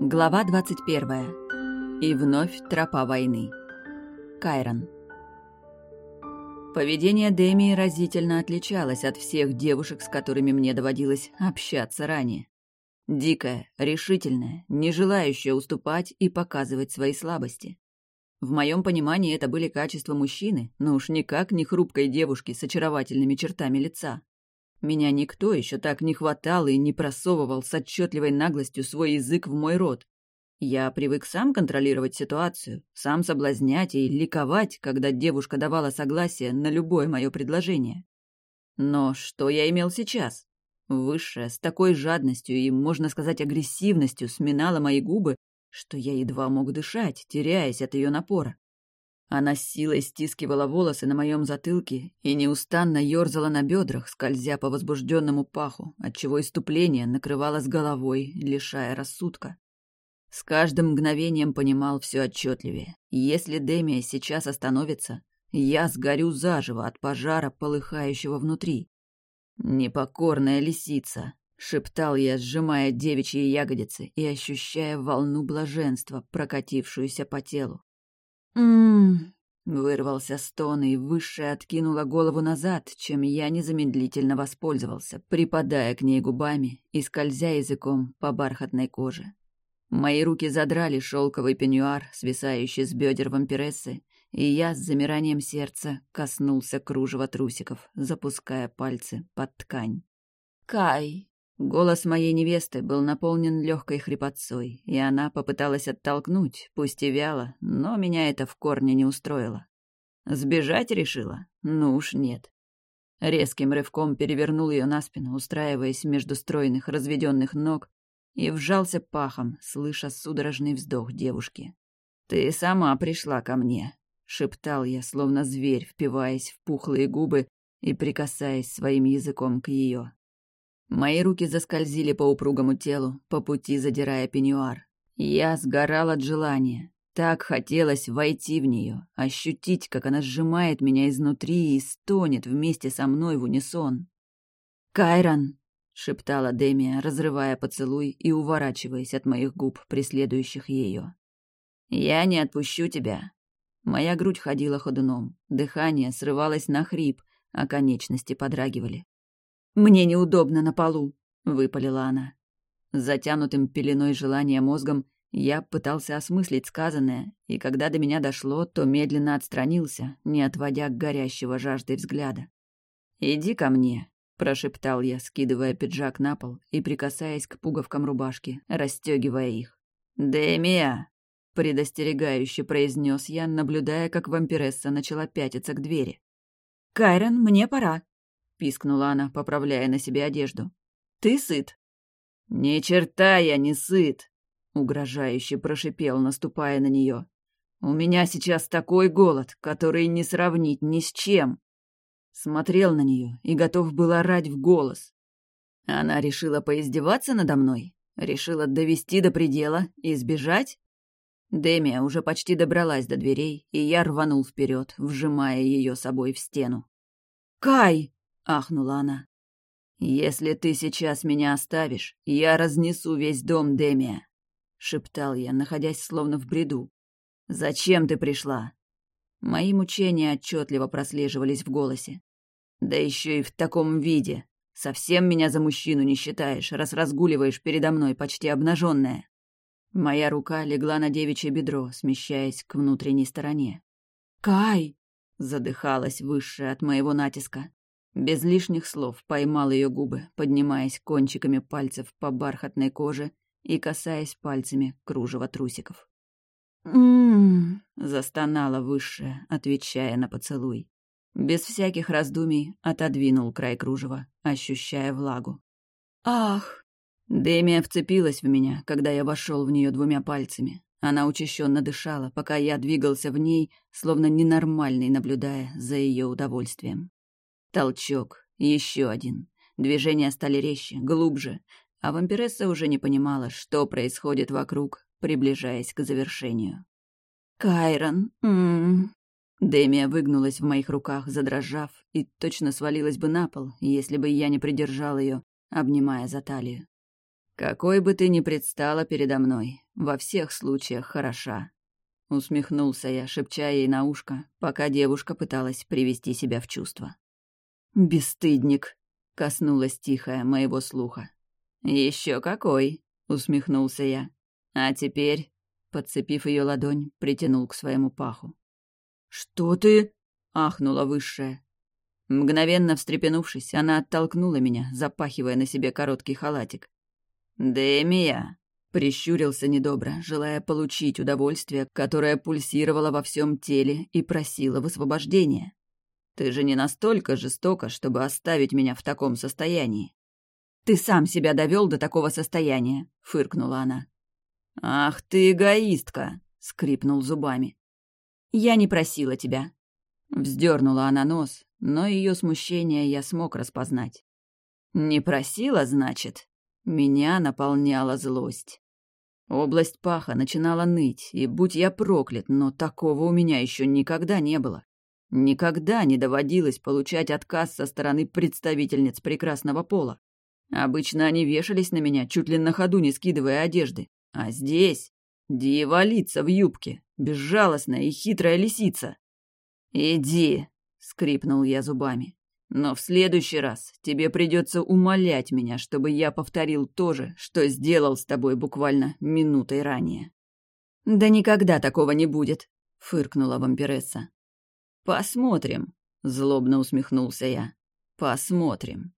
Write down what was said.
Глава 21. И вновь тропа войны. Кайрон. Поведение Демии разительно отличалось от всех девушек, с которыми мне доводилось общаться ранее. Дикая, решительная, не желающая уступать и показывать свои слабости. В моем понимании это были качества мужчины, но уж никак не хрупкой девушки с очаровательными чертами лица. Меня никто еще так не хватал и не просовывал с отчетливой наглостью свой язык в мой рот. Я привык сам контролировать ситуацию, сам соблазнять и ликовать, когда девушка давала согласие на любое мое предложение. Но что я имел сейчас? Высшая, с такой жадностью и, можно сказать, агрессивностью сминала мои губы, что я едва мог дышать, теряясь от ее напора. Она с силой стискивала волосы на моем затылке и неустанно ерзала на бедрах, скользя по возбужденному паху, отчего иступление накрывало с головой, лишая рассудка. С каждым мгновением понимал все отчетливее. Если Демия сейчас остановится, я сгорю заживо от пожара, полыхающего внутри. «Непокорная лисица», — шептал я, сжимая девичьи ягодицы и ощущая волну блаженства, прокатившуюся по телу. «М-м-м», вырвался стон, и Высшая откинула голову назад, чем я незамедлительно воспользовался, припадая к ней губами и скользя языком по бархатной коже. Мои руки задрали шелковый пеньюар, свисающий с бедер вампирессы, и я с замиранием сердца коснулся кружева трусиков, запуская пальцы под ткань. «Кай!» Голос моей невесты был наполнен легкой хрипотцой, и она попыталась оттолкнуть, пусть и вяло, но меня это в корне не устроило. Сбежать решила? Ну уж нет. Резким рывком перевернул ее на спину, устраиваясь между стройных разведенных ног, и вжался пахом, слыша судорожный вздох девушки. «Ты сама пришла ко мне», — шептал я, словно зверь, впиваясь в пухлые губы и прикасаясь своим языком к ее. Мои руки заскользили по упругому телу, по пути задирая пеньюар. Я сгорал от желания. Так хотелось войти в нее, ощутить, как она сжимает меня изнутри и стонет вместе со мной в унисон. «Кайрон!» — шептала Демия, разрывая поцелуй и уворачиваясь от моих губ, преследующих ее. «Я не отпущу тебя». Моя грудь ходила ходуном, дыхание срывалось на хрип, а конечности подрагивали. «Мне неудобно на полу», — выпалила она. Затянутым пеленой желания мозгом я пытался осмыслить сказанное, и когда до меня дошло, то медленно отстранился, не отводя горящего жаждой взгляда. «Иди ко мне», — прошептал я, скидывая пиджак на пол и прикасаясь к пуговкам рубашки, расстегивая их. «Демия!» — предостерегающе произнес я, наблюдая, как вампиресса начала пятиться к двери. «Кайрон, мне пора», — пискнула она, поправляя на себе одежду. «Ты сыт?» «Ни черта я не сыт!» — угрожающе прошипел, наступая на нее. «У меня сейчас такой голод, который не сравнить ни с чем!» Смотрел на нее и готов был орать в голос. Она решила поиздеваться надо мной? Решила довести до предела и сбежать? Демия уже почти добралась до дверей, и я рванул вперед, вжимая ее собой в стену. «Кай!» Ахнула она. «Если ты сейчас меня оставишь, я разнесу весь дом Демия», — шептал я, находясь словно в бреду. «Зачем ты пришла?» Мои мучения отчетливо прослеживались в голосе. «Да еще и в таком виде. Совсем меня за мужчину не считаешь, раз разгуливаешь передо мной почти обнаженная». Моя рука легла на девичье бедро, смещаясь к внутренней стороне. «Кай!» — задыхалась высшая от моего натиска. Без лишних слов поймал ее губы, поднимаясь кончиками пальцев по бархатной коже и касаясь пальцами кружева трусиков. «М-м-м», застонала высшая, отвечая на поцелуй. Без всяких раздумий отодвинул край кружева, ощущая влагу. «Ах!» Демия вцепилась в меня, когда я вошел в нее двумя пальцами. Она учащенно дышала, пока я двигался в ней, словно ненормальный, наблюдая за ее удовольствием. Толчок, еще один. Движения стали резче, глубже, а вампиресса уже не понимала, что происходит вокруг, приближаясь к завершению. «Кайрон, м-м-м». Демия выгнулась в моих руках, задрожав, и точно свалилась бы на пол, если бы я не придержал ее, обнимая за талию. «Какой бы ты ни предстала передо мной, во всех случаях хороша». Усмехнулся я, шепча ей на ушко, пока девушка пыталась привести себя в чувство. «Бесстыдник!» — коснулась тихая моего слуха. Еще какой!» — усмехнулся я. «А теперь...» — подцепив ее ладонь, притянул к своему паху. «Что ты?» — ахнула высшая. Мгновенно встрепенувшись, она оттолкнула меня, запахивая на себе короткий халатик. «Демия!» — прищурился недобро, желая получить удовольствие, которое пульсировало во всем теле и просило высвобождения. «Ты же не настолько жестока, чтобы оставить меня в таком состоянии». «Ты сам себя довел до такого состояния», — фыркнула она. «Ах ты эгоистка!» — скрипнул зубами. «Я не просила тебя». Вздернула она нос, но ее смущение я смог распознать. «Не просила, значит?» Меня наполняла злость. Область паха начинала ныть, и будь я проклят, но такого у меня еще никогда не было. Никогда не доводилось получать отказ со стороны представительниц прекрасного пола. Обычно они вешались на меня, чуть ли на ходу не скидывая одежды. А здесь дьяволица в юбке, безжалостная и хитрая лисица. «Иди», — скрипнул я зубами. «Но в следующий раз тебе придется умолять меня, чтобы я повторил то же, что сделал с тобой буквально минутой ранее». «Да никогда такого не будет», — фыркнула вампиресса. «Посмотрим», — злобно усмехнулся я. «Посмотрим».